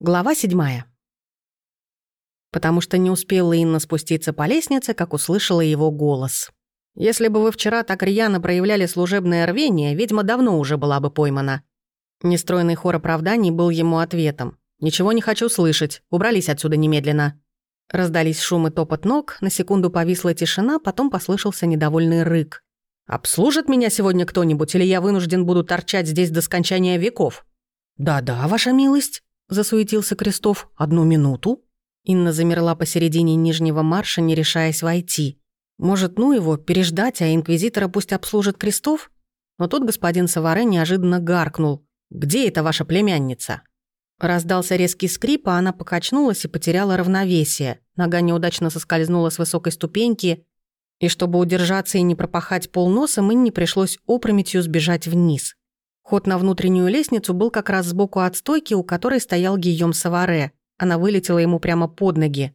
Глава седьмая. Потому что не успела Инна спуститься по лестнице, как услышала его голос. «Если бы вы вчера так рьяно проявляли служебное рвение, ведьма давно уже была бы поймана». Нестройный хор оправданий был ему ответом. «Ничего не хочу слышать. Убрались отсюда немедленно». Раздались шум и топот ног, на секунду повисла тишина, потом послышался недовольный рык. «Обслужит меня сегодня кто-нибудь, или я вынужден буду торчать здесь до скончания веков?» «Да-да, ваша милость», засуетился Крестов. «Одну минуту?» Инна замерла посередине нижнего марша, не решаясь войти. «Может, ну его, переждать, а инквизитора пусть обслужит Крестов?» Но тут господин Саваре неожиданно гаркнул. «Где эта ваша племянница?» Раздался резкий скрип, а она покачнулась и потеряла равновесие. Нога неудачно соскользнула с высокой ступеньки, и чтобы удержаться и не пропахать полноса, Инне пришлось опрометью сбежать вниз. Ход на внутреннюю лестницу был как раз сбоку от стойки, у которой стоял Гийом Саваре. Она вылетела ему прямо под ноги.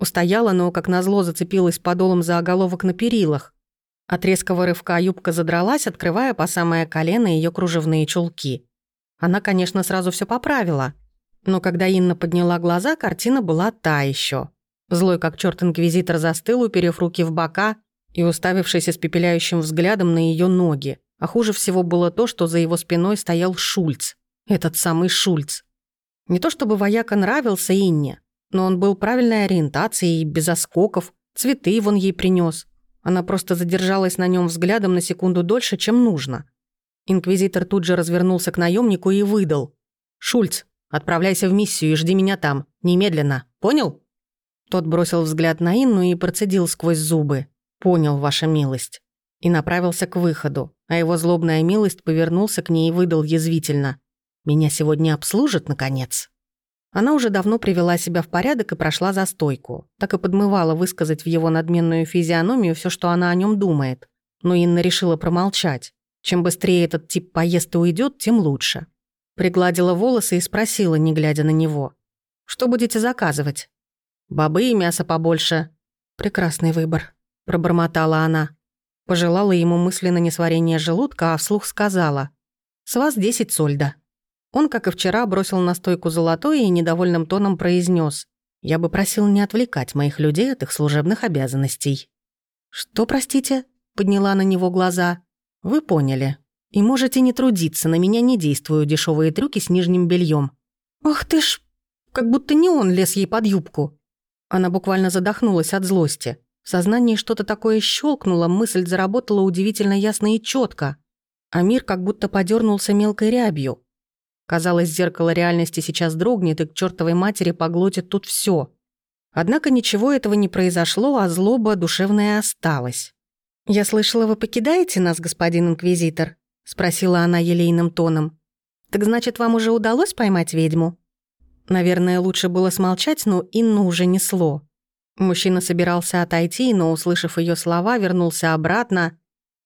Устояла, но, как назло, зацепилась подолом за оголовок на перилах. От резкого рывка юбка задралась, открывая по самое колено ее кружевные чулки. Она, конечно, сразу все поправила. Но когда Инна подняла глаза, картина была та еще. Злой как черт инквизитор застыл, уперев руки в бока и уставившись испепеляющим взглядом на ее ноги. А хуже всего было то, что за его спиной стоял Шульц. Этот самый Шульц. Не то чтобы вояка нравился Инне, но он был правильной ориентацией, без оскоков, цветы вон ей принес. Она просто задержалась на нем взглядом на секунду дольше, чем нужно. Инквизитор тут же развернулся к наемнику и выдал. «Шульц, отправляйся в миссию и жди меня там. Немедленно. Понял?» Тот бросил взгляд на Инну и процедил сквозь зубы. «Понял, ваша милость» и направился к выходу, а его злобная милость повернулся к ней и выдал язвительно. «Меня сегодня обслужат, наконец?» Она уже давно привела себя в порядок и прошла за стойку. Так и подмывала высказать в его надменную физиономию все, что она о нем думает. Но Инна решила промолчать. Чем быстрее этот тип поест и уйдет, тем лучше. Пригладила волосы и спросила, не глядя на него. «Что будете заказывать?» «Бобы и мясо побольше». «Прекрасный выбор», – пробормотала она. Пожелала ему мысленно несварение желудка, а вслух сказала «С вас десять сольда». Он, как и вчера, бросил на стойку золотой и недовольным тоном произнес: «Я бы просил не отвлекать моих людей от их служебных обязанностей». «Что, простите?» — подняла на него глаза. «Вы поняли. И можете не трудиться, на меня не действуют дешевые трюки с нижним бельем. «Ах ты ж! Как будто не он лез ей под юбку!» Она буквально задохнулась от злости. В сознании что-то такое щелкнуло, мысль заработала удивительно ясно и четко, а мир как будто подернулся мелкой рябью. Казалось, зеркало реальности сейчас дрогнет и к чертовой матери поглотит тут все. Однако ничего этого не произошло, а злоба душевная осталась. «Я слышала, вы покидаете нас, господин инквизитор?» — спросила она елейным тоном. «Так значит, вам уже удалось поймать ведьму?» Наверное, лучше было смолчать, но Инну уже несло. Мужчина собирался отойти, но, услышав ее слова, вернулся обратно,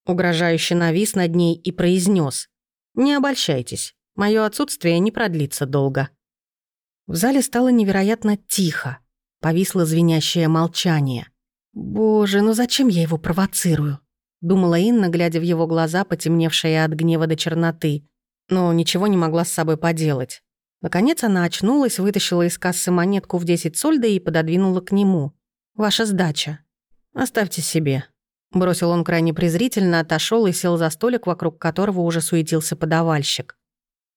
угрожающе навис над ней и произнес: «Не обольщайтесь, мое отсутствие не продлится долго». В зале стало невероятно тихо, повисло звенящее молчание. «Боже, ну зачем я его провоцирую?» Думала Инна, глядя в его глаза, потемневшие от гнева до черноты. Но ничего не могла с собой поделать. Наконец она очнулась, вытащила из кассы монетку в 10 сольда и пододвинула к нему. Ваша сдача. Оставьте себе». Бросил он крайне презрительно, отошел и сел за столик, вокруг которого уже суетился подавальщик.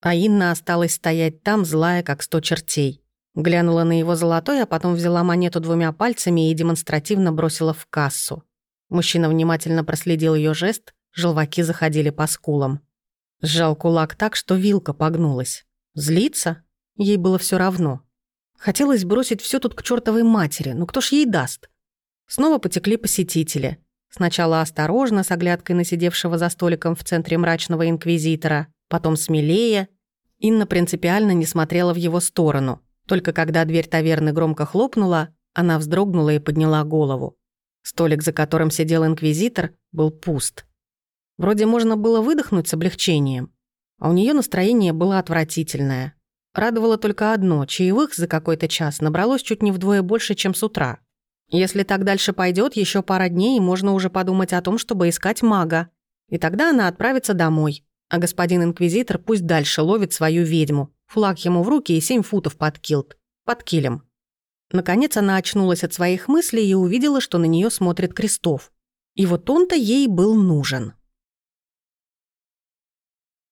А Инна осталась стоять там, злая, как сто чертей. Глянула на его золотой, а потом взяла монету двумя пальцами и демонстративно бросила в кассу. Мужчина внимательно проследил ее жест, желваки заходили по скулам. Сжал кулак так, что вилка погнулась. Злиться? Ей было все равно. Хотелось бросить все тут к чертовой матери, но кто ж ей даст? Снова потекли посетители. Сначала осторожно, с оглядкой на сидевшего за столиком в центре мрачного инквизитора, потом смелее. Инна принципиально не смотрела в его сторону. Только когда дверь таверны громко хлопнула, она вздрогнула и подняла голову. Столик, за которым сидел инквизитор, был пуст. Вроде можно было выдохнуть с облегчением, а у нее настроение было отвратительное. Радовало только одно – чаевых за какой-то час набралось чуть не вдвое больше, чем с утра. Если так дальше пойдет, еще пара дней, и можно уже подумать о том, чтобы искать мага. И тогда она отправится домой. А господин инквизитор пусть дальше ловит свою ведьму. флаг ему в руки и семь футов под килт. Под килем. Наконец она очнулась от своих мыслей и увидела, что на нее смотрит Крестов. И вот он-то ей был нужен.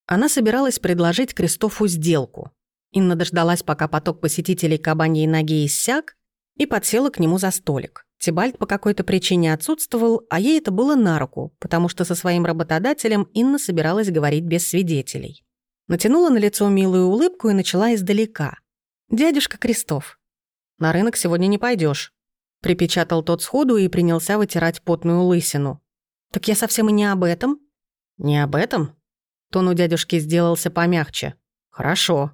Она собиралась предложить Кристофу сделку. Инна дождалась, пока поток посетителей кабаньей ноги иссяк, и подсела к нему за столик. Тибальт по какой-то причине отсутствовал, а ей это было на руку, потому что со своим работодателем Инна собиралась говорить без свидетелей. Натянула на лицо милую улыбку и начала издалека. «Дядюшка Крестов, на рынок сегодня не пойдешь, припечатал тот сходу и принялся вытирать потную лысину. «Так я совсем и не об этом». «Не об этом?» Тон у дядюшки сделался помягче. «Хорошо».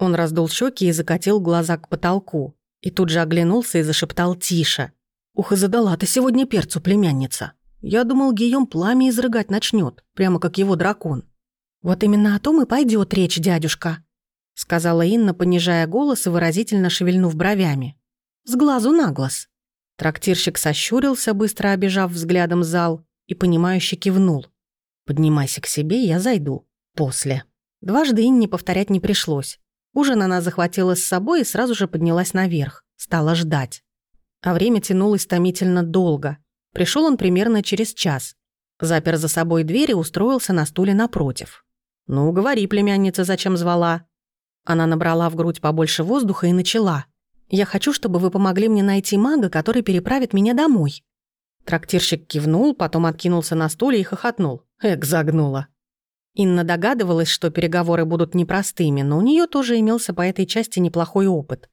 Он раздул щеки и закатил глаза к потолку. И тут же оглянулся и зашептал тише. «Ух, и задала ты сегодня перцу, племянница. Я думал, Гийом пламя изрыгать начнет, прямо как его дракон». «Вот именно о том и пойдет речь, дядюшка», сказала Инна, понижая голос и выразительно шевельнув бровями. «С глазу на глаз». Трактирщик сощурился, быстро обижав взглядом зал, и понимающе кивнул. «Поднимайся к себе, я зайду. После». Дважды Инне повторять не пришлось. Ужин она захватила с собой и сразу же поднялась наверх. Стала ждать. А время тянулось томительно долго. Пришел он примерно через час. Запер за собой дверь и устроился на стуле напротив. «Ну, говори, племянница, зачем звала?» Она набрала в грудь побольше воздуха и начала. «Я хочу, чтобы вы помогли мне найти мага, который переправит меня домой». Трактирщик кивнул, потом откинулся на стуле и хохотнул. Эк, загнула. Инна догадывалась, что переговоры будут непростыми, но у нее тоже имелся по этой части неплохой опыт.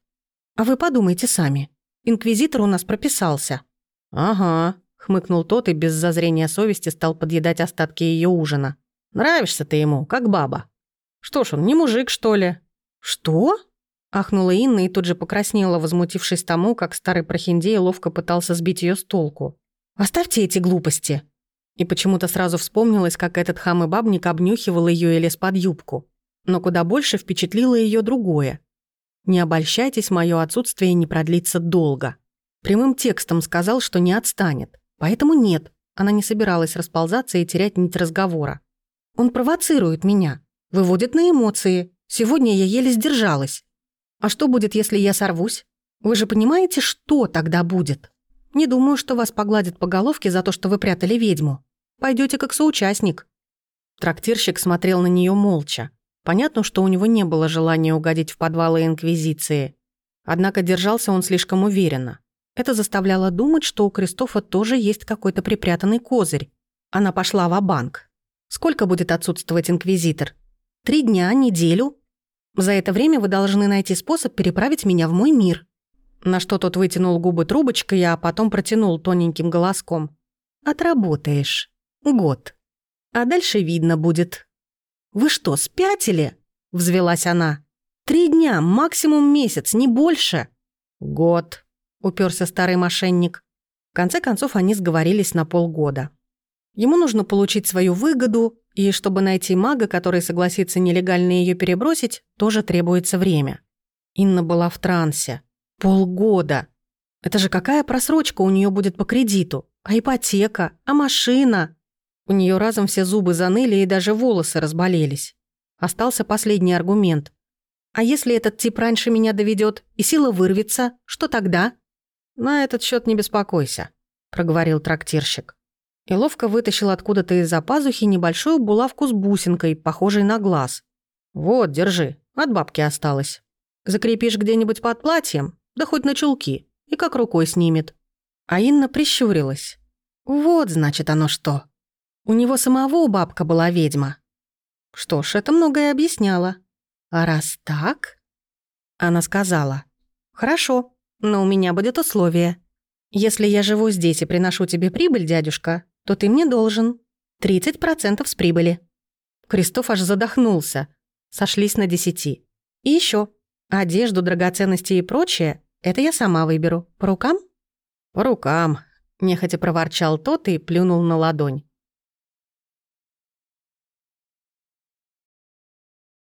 «А вы подумайте сами. Инквизитор у нас прописался». «Ага», — хмыкнул тот и без зазрения совести стал подъедать остатки ее ужина. «Нравишься ты ему, как баба. Что ж он, не мужик, что ли?» «Что?» — ахнула Инна и тут же покраснела, возмутившись тому, как старый прохиндей ловко пытался сбить ее с толку. «Оставьте эти глупости!» И почему-то сразу вспомнилось, как этот хам и бабник обнюхивал ее и лез под юбку. Но куда больше впечатлило ее другое. «Не обольщайтесь, мое отсутствие не продлится долго». Прямым текстом сказал, что не отстанет. Поэтому нет, она не собиралась расползаться и терять нить разговора. «Он провоцирует меня, выводит на эмоции. Сегодня я еле сдержалась. А что будет, если я сорвусь? Вы же понимаете, что тогда будет? Не думаю, что вас погладят по головке за то, что вы прятали ведьму. Пойдете как соучастник». Трактирщик смотрел на нее молча. Понятно, что у него не было желания угодить в подвалы Инквизиции. Однако держался он слишком уверенно. Это заставляло думать, что у Кристофа тоже есть какой-то припрятанный козырь. Она пошла в банк Сколько будет отсутствовать Инквизитор? Три дня, неделю? За это время вы должны найти способ переправить меня в мой мир». На что тот вытянул губы трубочкой, а потом протянул тоненьким голоском. «Отработаешь». Год. А дальше видно будет. «Вы что, спятили?» — взвелась она. «Три дня, максимум месяц, не больше». «Год», — уперся старый мошенник. В конце концов, они сговорились на полгода. Ему нужно получить свою выгоду, и чтобы найти мага, который согласится нелегально ее перебросить, тоже требуется время. Инна была в трансе. Полгода. Это же какая просрочка у нее будет по кредиту? А ипотека? А машина? У нее разом все зубы заныли и даже волосы разболелись. Остался последний аргумент. А если этот тип раньше меня доведет и сила вырвется, что тогда? На этот счет не беспокойся, проговорил трактирщик. И ловко вытащил откуда-то из-за пазухи небольшую булавку с бусинкой, похожей на глаз. Вот, держи, от бабки осталось. Закрепишь где-нибудь под платьем, да хоть на чулки, и как рукой снимет. А Инна прищурилась. Вот, значит, оно что. У него самого бабка была ведьма. Что ж, это многое объясняло. А раз так... Она сказала. «Хорошо, но у меня будет условие. Если я живу здесь и приношу тебе прибыль, дядюшка, то ты мне должен 30% с прибыли». Кристоф аж задохнулся. Сошлись на десяти. «И еще одежду, драгоценности и прочее — это я сама выберу. По рукам?» «По рукам», — нехотя проворчал тот и плюнул на ладонь.